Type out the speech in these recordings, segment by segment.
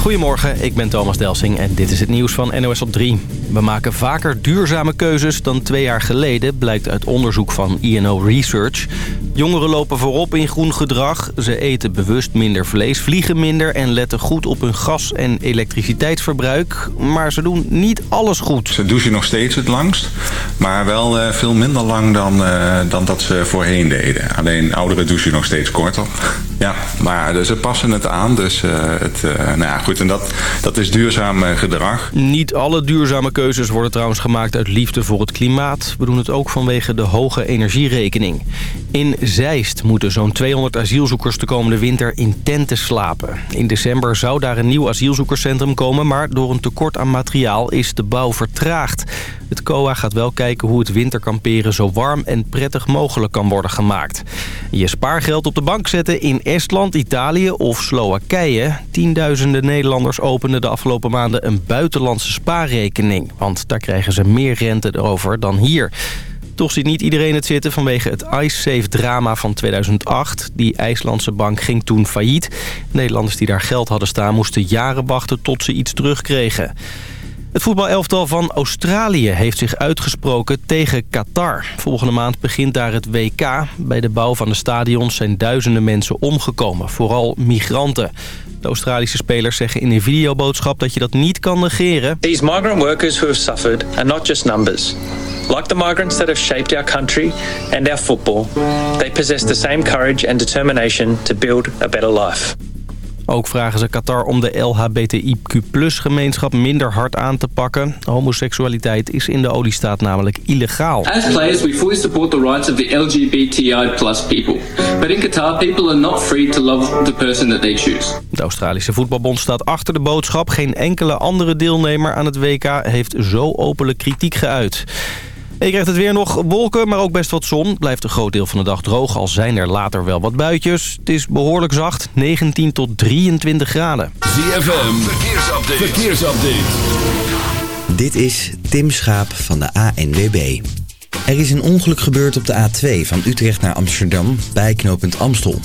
Goedemorgen, ik ben Thomas Delsing en dit is het nieuws van NOS op 3. We maken vaker duurzame keuzes dan twee jaar geleden, blijkt uit onderzoek van INO Research. Jongeren lopen voorop in groen gedrag. Ze eten bewust minder vlees, vliegen minder en letten goed op hun gas- en elektriciteitsverbruik. Maar ze doen niet alles goed. Ze douchen nog steeds het langst, maar wel uh, veel minder lang dan, uh, dan dat ze voorheen deden. Alleen ouderen douchen nog steeds korter. Ja, maar ze passen het aan, dus uh, het, nou ja, goed. En dat, dat is duurzaam gedrag. Niet alle duurzame keuzes worden trouwens gemaakt uit liefde voor het klimaat. We doen het ook vanwege de hoge energierekening. In Zeist moeten zo'n 200 asielzoekers de komende winter in tenten slapen. In december zou daar een nieuw asielzoekerscentrum komen... maar door een tekort aan materiaal is de bouw vertraagd. Het COA gaat wel kijken hoe het winterkamperen zo warm en prettig mogelijk kan worden gemaakt. Je spaargeld op de bank zetten in Estland, Italië of Slowakije. Tienduizenden Nederlanders openden de afgelopen maanden een buitenlandse spaarrekening. Want daar krijgen ze meer rente over dan hier. Toch ziet niet iedereen het zitten vanwege het IceSafe-drama van 2008. Die IJslandse bank ging toen failliet. Nederlanders die daar geld hadden staan moesten jaren wachten tot ze iets terugkregen. Het voetbalelftal van Australië heeft zich uitgesproken tegen Qatar. Volgende maand begint daar het WK. Bij de bouw van de stadions zijn duizenden mensen omgekomen, vooral migranten. De Australische spelers zeggen in een videoboodschap dat je dat niet kan negeren. These migrant workers who have suffered are not just numbers. Like the migrants that have shaped our country and our football, they possess the same courage and determination to build a better life. Ook vragen ze Qatar om de LHBTIQ-gemeenschap minder hard aan te pakken. Homoseksualiteit is in de oliestaat namelijk illegaal. As players, we fully support the rights of the LGBTI people. But in Qatar, people are not free to love the person that they choose. De Australische Voetbalbond staat achter de boodschap. Geen enkele andere deelnemer aan het WK heeft zo openlijk kritiek geuit. En je krijgt het weer nog wolken, maar ook best wat zon. Blijft een groot deel van de dag droog, al zijn er later wel wat buitjes. Het is behoorlijk zacht, 19 tot 23 graden. ZFM, verkeersupdate. verkeersupdate. Dit is Tim Schaap van de ANWB. Er is een ongeluk gebeurd op de A2 van Utrecht naar Amsterdam bij knooppunt Amstel.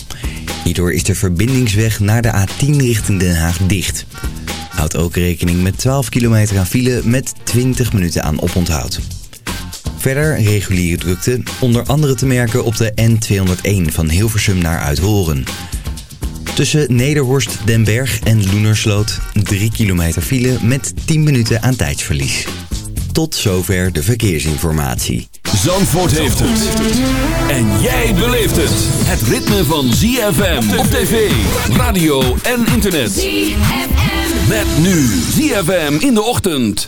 Hierdoor is de verbindingsweg naar de A10 richting Den Haag dicht. Houd ook rekening met 12 kilometer aan file met 20 minuten aan oponthoud. Verder reguliere drukte, onder andere te merken op de N201 van Hilversum naar Uithoren. Tussen Nederhorst, Den Berg en Loenersloot 3 kilometer file met 10 minuten aan tijdsverlies. Tot zover de verkeersinformatie. Zandvoort heeft het. En jij beleeft het. Het ritme van ZFM op tv, radio en internet. ZFM. Met nu ZFM in de ochtend.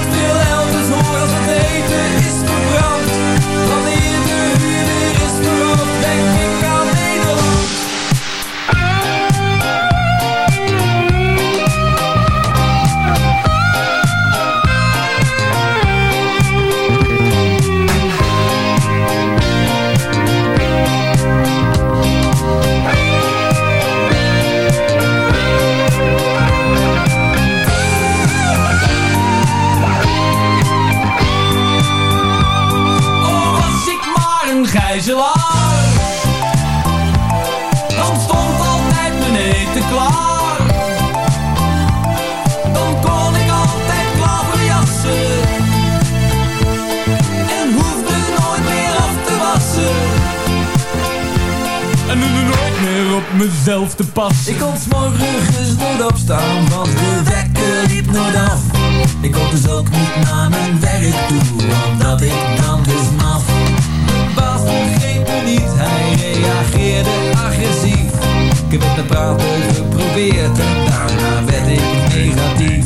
mezelf te passen. Ik kon s'morgens nooit opstaan Want de wekker liep nooit af. Ik kon dus ook niet naar mijn werk toe Omdat ik dan dus maf. Baas begreep me niet Hij reageerde agressief. Ik heb met praten geprobeerd En daarna werd ik negatief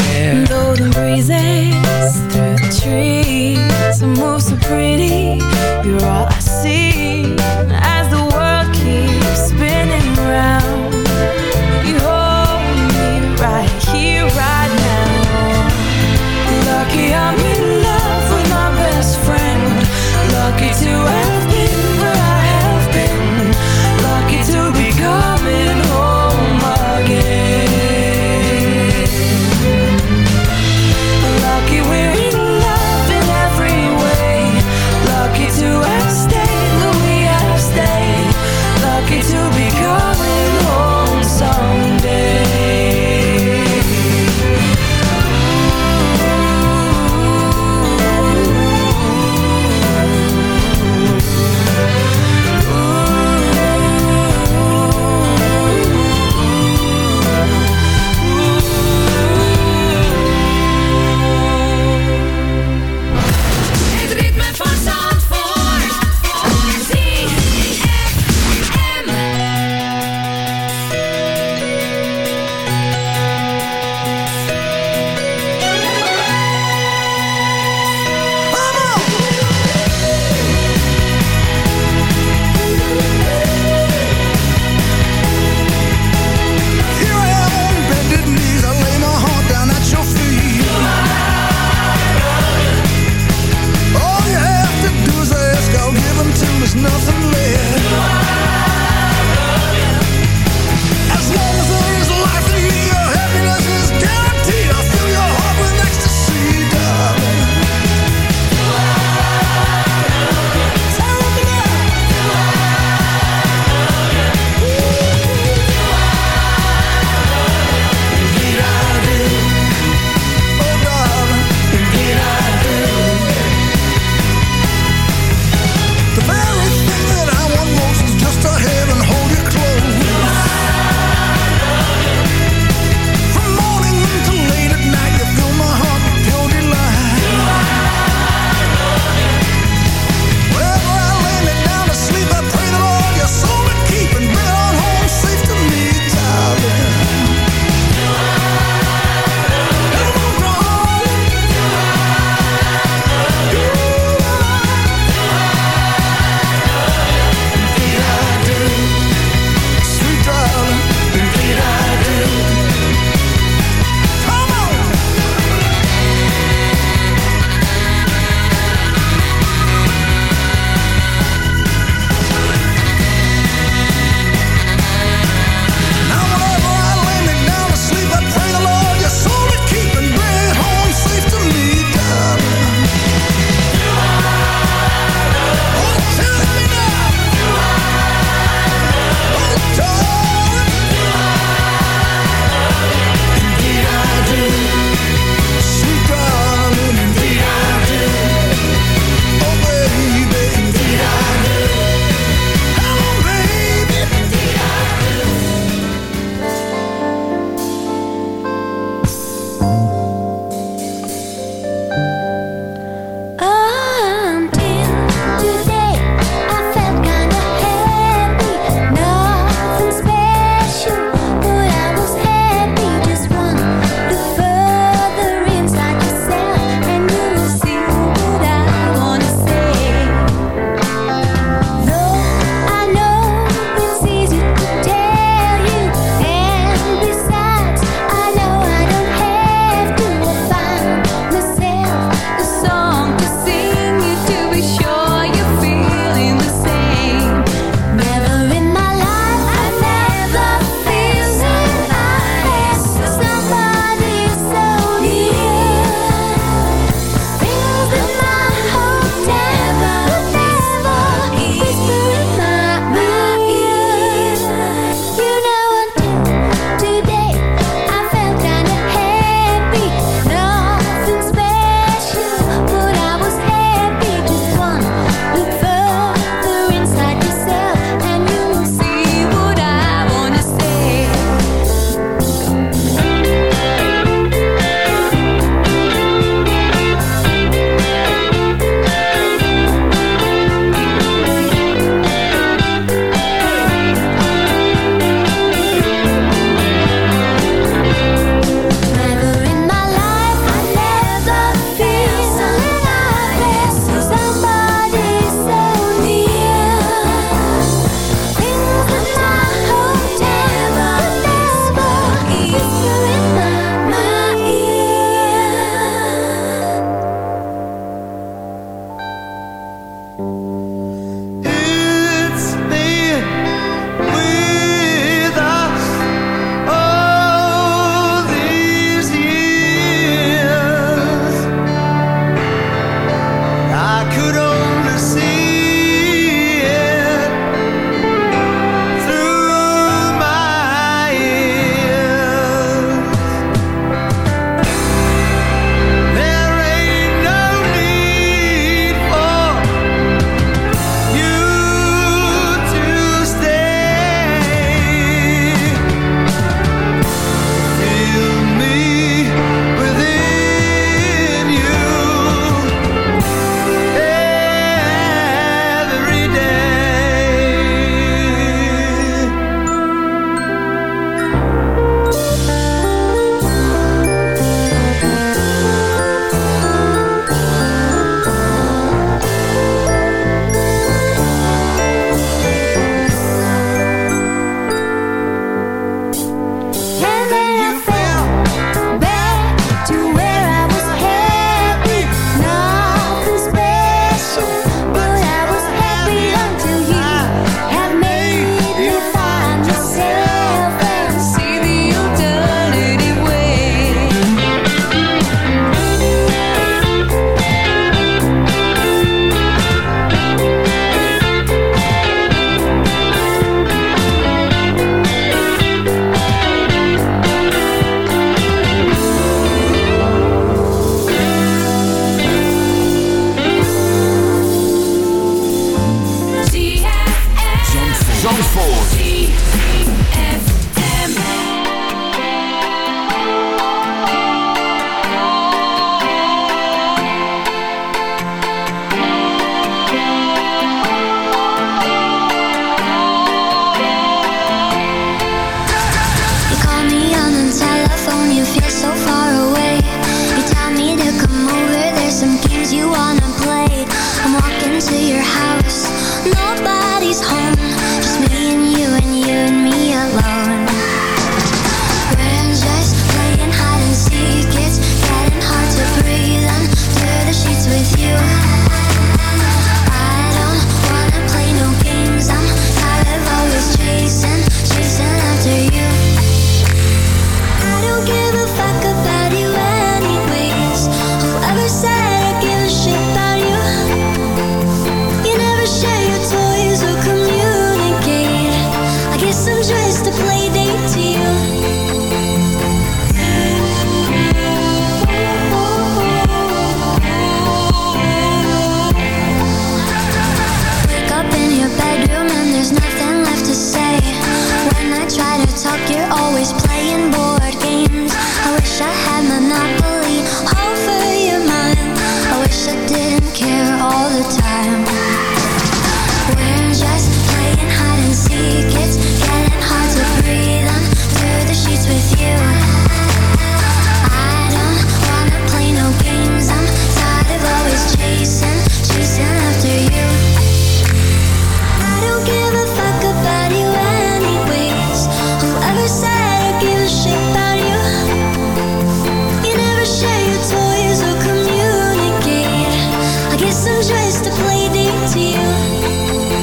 guess I'm just a play to you.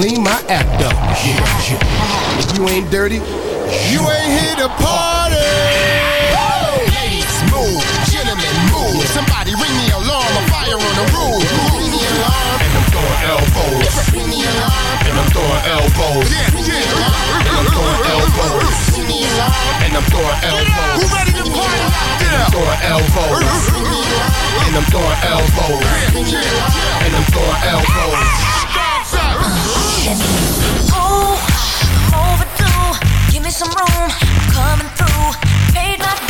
Clean my act up. Yeah, yeah. If you ain't dirty, you ain't here to party. Ladies, move. Gentlemen, move. Somebody ring the alarm. A fire on the roof. Ring the alarm. And I'm throwing elbows. Ring the alarm. And I'm throwing elbows. Yeah, yeah. And I'm throwing elbows. Ring the alarm. And I'm throwing elbows. Who ready to party out there? And I'm throwing elbows. And I'm throwing elbows. And I'm throwing elbows. Oh, overdue. Give me some room. Coming through. Paid my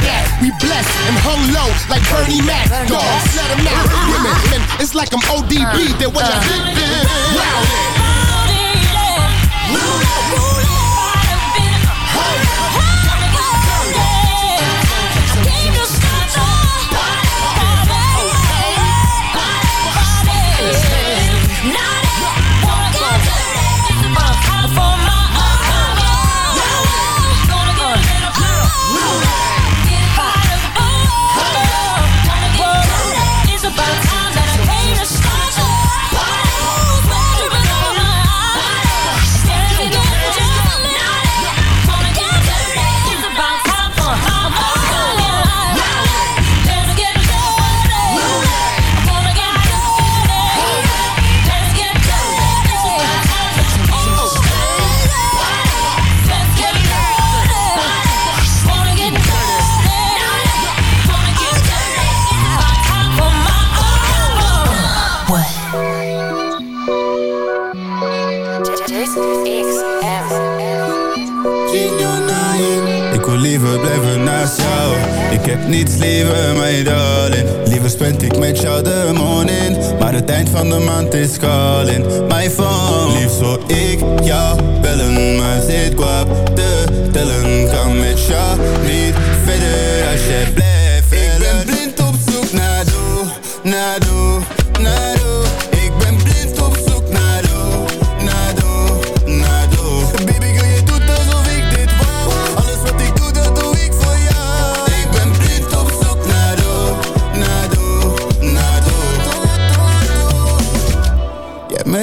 that? We blessed and hung low like Bernie Mac. Dogs, let 'em out. Women, men, it's like I'm ODB. That when I hit them, Ik heb niets liever, my darling. Liever spend ik met jou de morning. Maar het eind van de maand is calling My phone. Liefst zou ik jou bellen Maar zit kwaad te tellen. Kan met jou niet verder als je blijft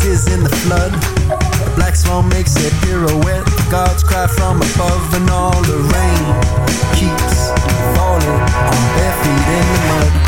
tears in the flood. A black swan makes a pirouette. The gods cry from above, and all the rain keeps falling on bare feet in the mud.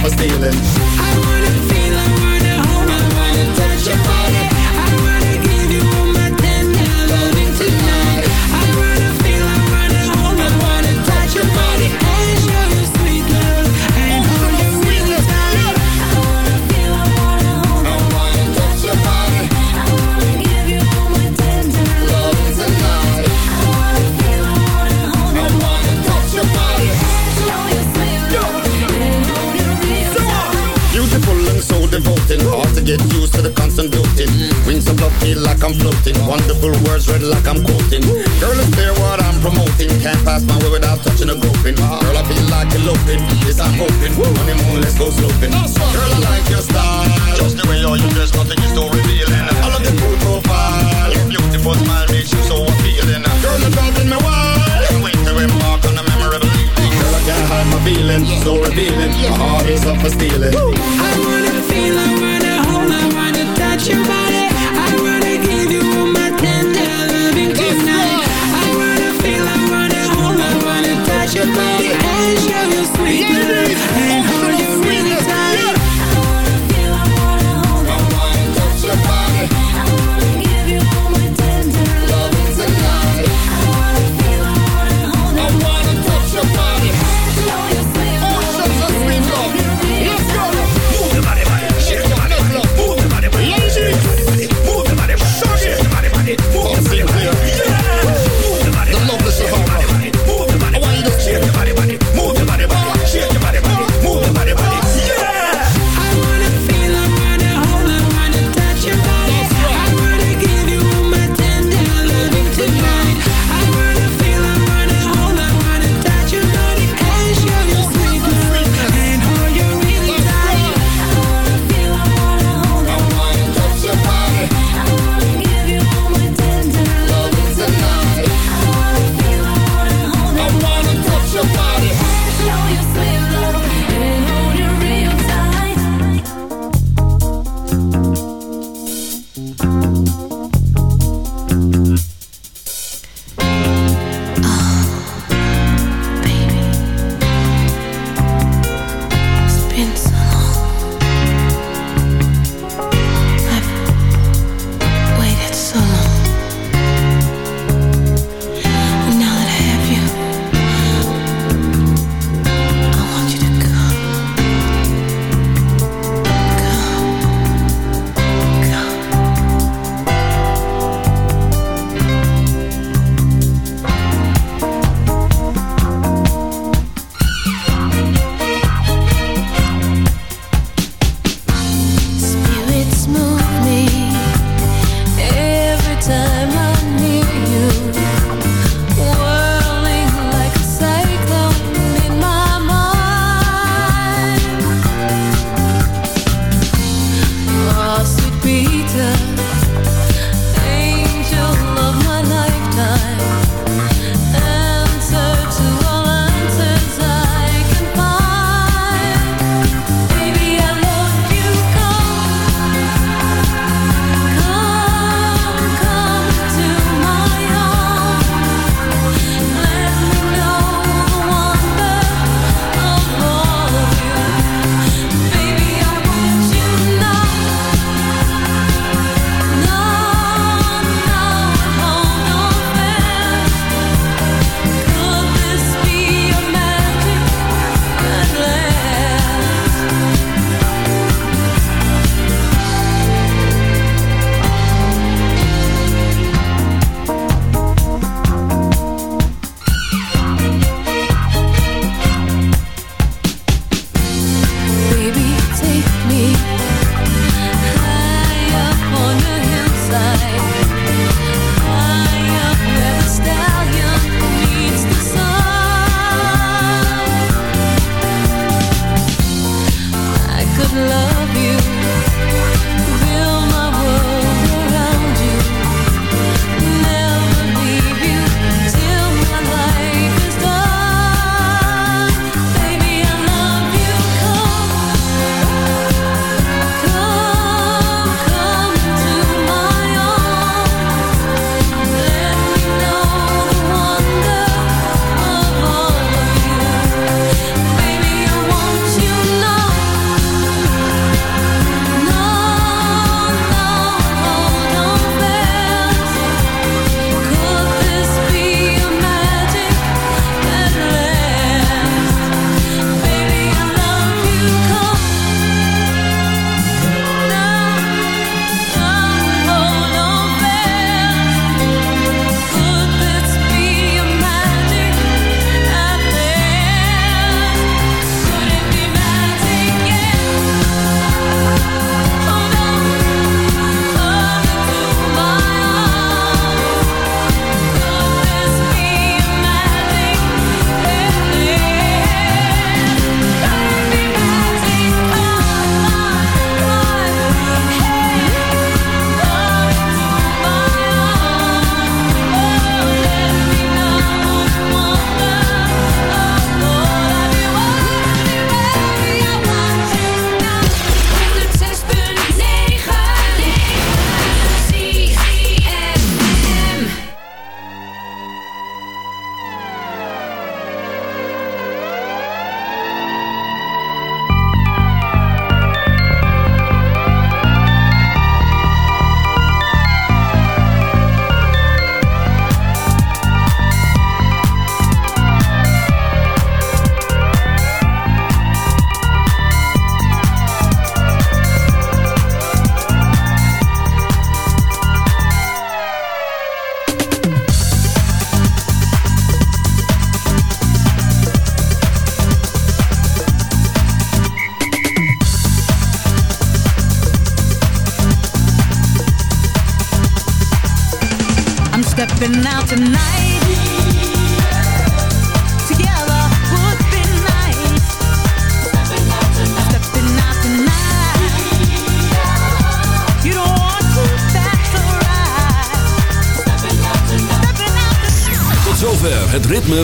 for stealing.